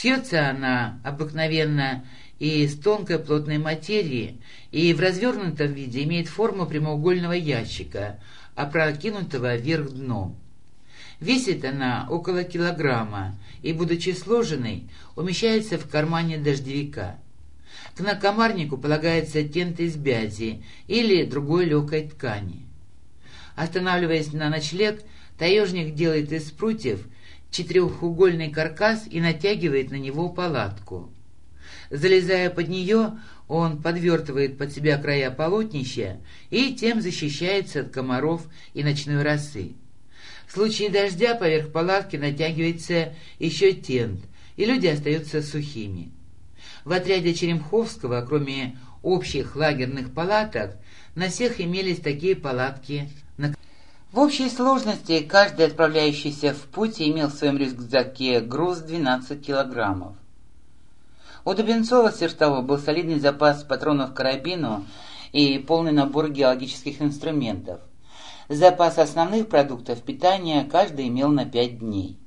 Шьется она обыкновенно из тонкой плотной материи и в развернутом виде имеет форму прямоугольного ящика, опрокинутого вверх дном. Весит она около килограмма и, будучи сложенной, умещается в кармане дождевика. К накомарнику полагается тент из бязи или другой легкой ткани. Останавливаясь на ночлег, таежник делает из прутьев четырехугольный каркас и натягивает на него палатку. Залезая под нее, он подвертывает под себя края полотнища и тем защищается от комаров и ночной росы. В случае дождя поверх палатки натягивается еще тент, и люди остаются сухими. В отряде Черемховского, кроме общих лагерных палаток, на всех имелись такие палатки. В общей сложности каждый отправляющийся в путь имел в своем рюкзаке груз 12 килограммов. У Дубенцова Сертова был солидный запас патронов к карабину и полный набор геологических инструментов. Запас основных продуктов питания каждый имел на пять дней.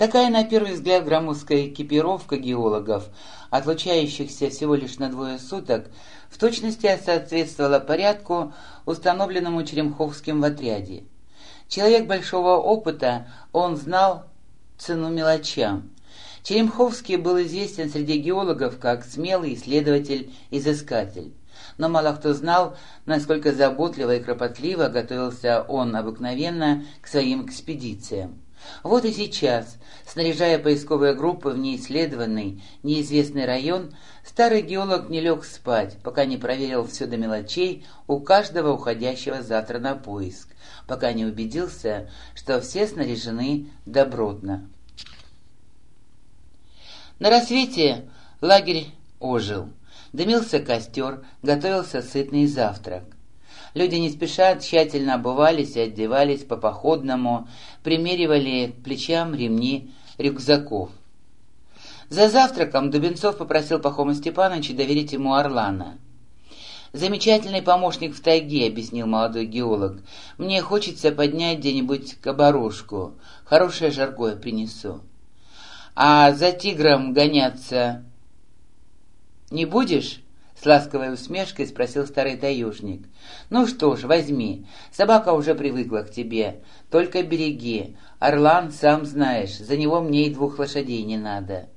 Такая, на первый взгляд, громоздкая экипировка геологов, отлучающихся всего лишь на двое суток, в точности соответствовала порядку, установленному Черемховским в отряде. Человек большого опыта, он знал цену мелочам. Черемховский был известен среди геологов как смелый исследователь-изыскатель но мало кто знал, насколько заботливо и кропотливо готовился он обыкновенно к своим экспедициям. Вот и сейчас, снаряжая поисковые группы в неисследованный, неизвестный район, старый геолог не лег спать, пока не проверил все до мелочей у каждого уходящего завтра на поиск, пока не убедился, что все снаряжены добротно. На рассвете лагерь ожил. Дымился костер, готовился сытный завтрак. Люди не спеша тщательно обувались и одевались по походному, примеривали к плечам ремни рюкзаков. За завтраком Дубенцов попросил Пахома Степановича доверить ему Орлана. «Замечательный помощник в тайге», — объяснил молодой геолог. «Мне хочется поднять где-нибудь кабарушку. Хорошее жаркое принесу». «А за тигром гоняться «Не будешь?» — с ласковой усмешкой спросил старый таежник. «Ну что ж, возьми. Собака уже привыкла к тебе. Только береги. Орлан, сам знаешь, за него мне и двух лошадей не надо».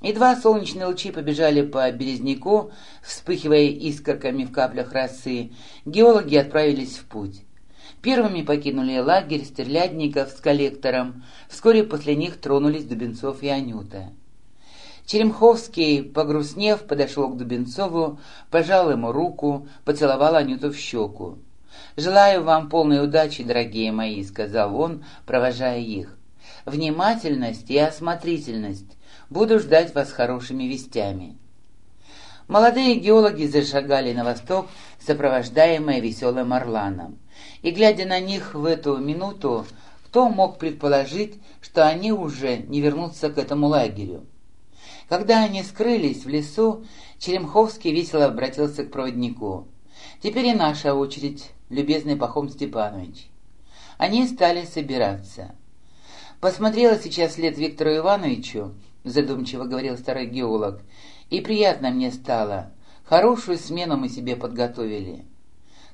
Едва солнечные лучи побежали по березняку, вспыхивая искорками в каплях росы, геологи отправились в путь. Первыми покинули лагерь стрелядников с коллектором, вскоре после них тронулись Дубенцов и Анюта. Черемховский, погрустнев, подошел к Дубенцову, пожал ему руку, поцеловал Анюту в щеку. «Желаю вам полной удачи, дорогие мои», — сказал он, провожая их. «Внимательность и осмотрительность. Буду ждать вас хорошими вестями». Молодые геологи зашагали на восток, сопровождаемые веселым орланом. И, глядя на них в эту минуту, кто мог предположить, что они уже не вернутся к этому лагерю? Когда они скрылись в лесу, Черемховский весело обратился к проводнику. «Теперь и наша очередь, любезный Пахом Степанович». Они стали собираться. «Посмотрела сейчас след Виктору Ивановичу», — задумчиво говорил старый геолог, — «и приятно мне стало. Хорошую смену мы себе подготовили.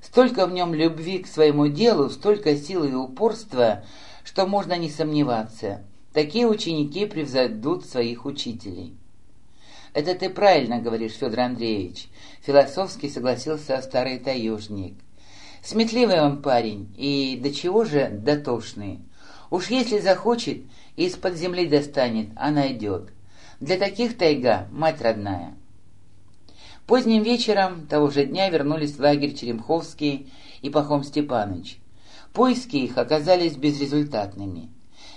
Столько в нем любви к своему делу, столько силы и упорства, что можно не сомневаться. Такие ученики превзойдут своих учителей». «Это ты правильно говоришь, Федор Андреевич», — философски согласился старый таежник. «Сметливый он парень, и до чего же дотошный. Уж если захочет, из-под земли достанет, а найдет. Для таких тайга — мать родная». Поздним вечером того же дня вернулись в лагерь Черемховский и Пахом Степаныч. Поиски их оказались безрезультатными.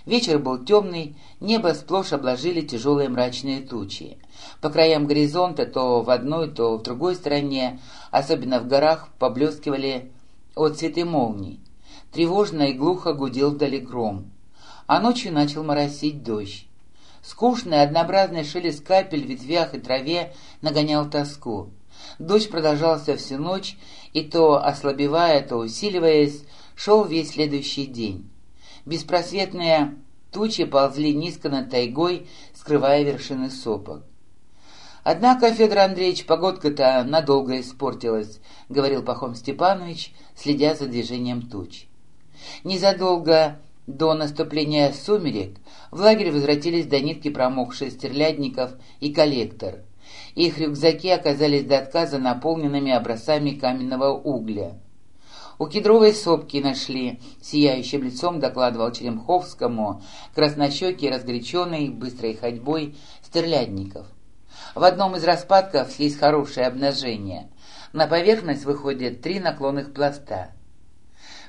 Вечер был темный, небо сплошь обложили тяжелые мрачные тучи. По краям горизонта то в одной, то в другой стороне, особенно в горах, поблескивали отцветы молний. Тревожно и глухо гудел вдали гром. А ночью начал моросить дождь. Скучный, однообразный шелест капель в ветвях и траве нагонял тоску. Дождь продолжался всю ночь, и то ослабевая, то усиливаясь, шел весь следующий день. Беспросветные Тучи ползли низко над тайгой, скрывая вершины сопок. «Однако, Федор Андреевич, погодка-то надолго испортилась», — говорил Пахом Степанович, следя за движением туч. Незадолго до наступления сумерек в лагерь возвратились до нитки промокшие стерлядников и коллектор. Их рюкзаки оказались до отказа наполненными образцами каменного угля. У кедровой сопки нашли, сияющим лицом докладывал Черемховскому, краснощекий, разгоряченный, быстрой ходьбой стерлядников. В одном из распадков есть хорошее обнажение. На поверхность выходят три наклонных пласта.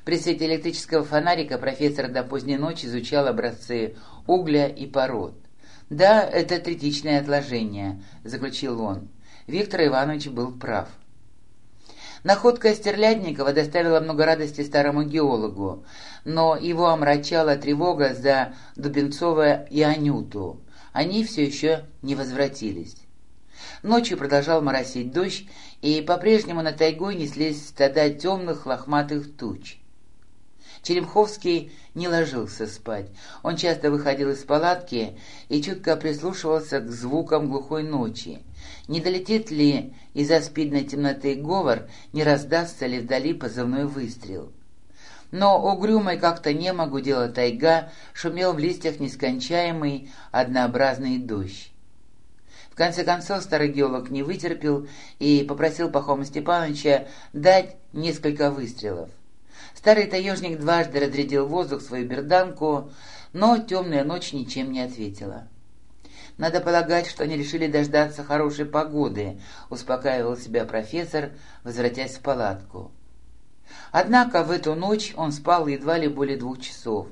При свете электрического фонарика профессор до поздней ночи изучал образцы угля и пород. «Да, это третичное отложение», — заключил он. Виктор Иванович был прав. Находка Стерлядникова доставила много радости старому геологу, но его омрачала тревога за Дубенцова и Анюту. Они все еще не возвратились. Ночью продолжал моросить дождь, и по-прежнему на тайгой неслись стада темных лохматых туч. Черемховский не ложился спать. Он часто выходил из палатки и чутко прислушивался к звукам глухой ночи. Не долетит ли из-за спидной темноты говор, не раздастся ли вдали позывной выстрел. Но угрюмой как-то не могу делать тайга, шумел в листьях нескончаемый однообразный дождь. В конце концов старый геолог не вытерпел и попросил Пахома Степановича дать несколько выстрелов. Старый таежник дважды разрядил воздух свою берданку, но темная ночь ничем не ответила. «Надо полагать, что они решили дождаться хорошей погоды», — успокаивал себя профессор, возвратясь в палатку. Однако в эту ночь он спал едва ли более двух часов.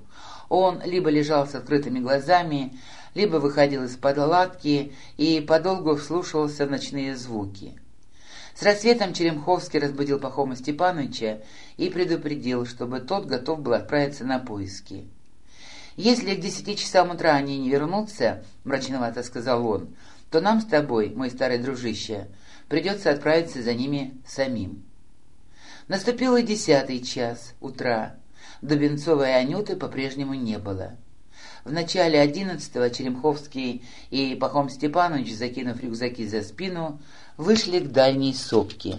Он либо лежал с открытыми глазами, либо выходил из палатки и подолгу вслушивался в ночные звуки. С рассветом Черемховский разбудил Пахома Степановича и предупредил, чтобы тот готов был отправиться на поиски. «Если к десяти часам утра они не вернутся, — мрачновато сказал он, — то нам с тобой, мой старый дружище, придется отправиться за ними самим». Наступил и десятый час утра. Дубенцовой Анюты по-прежнему не было. В начале одиннадцатого Черемховский и Пахом Степанович, закинув рюкзаки за спину, вышли к дальней сопке.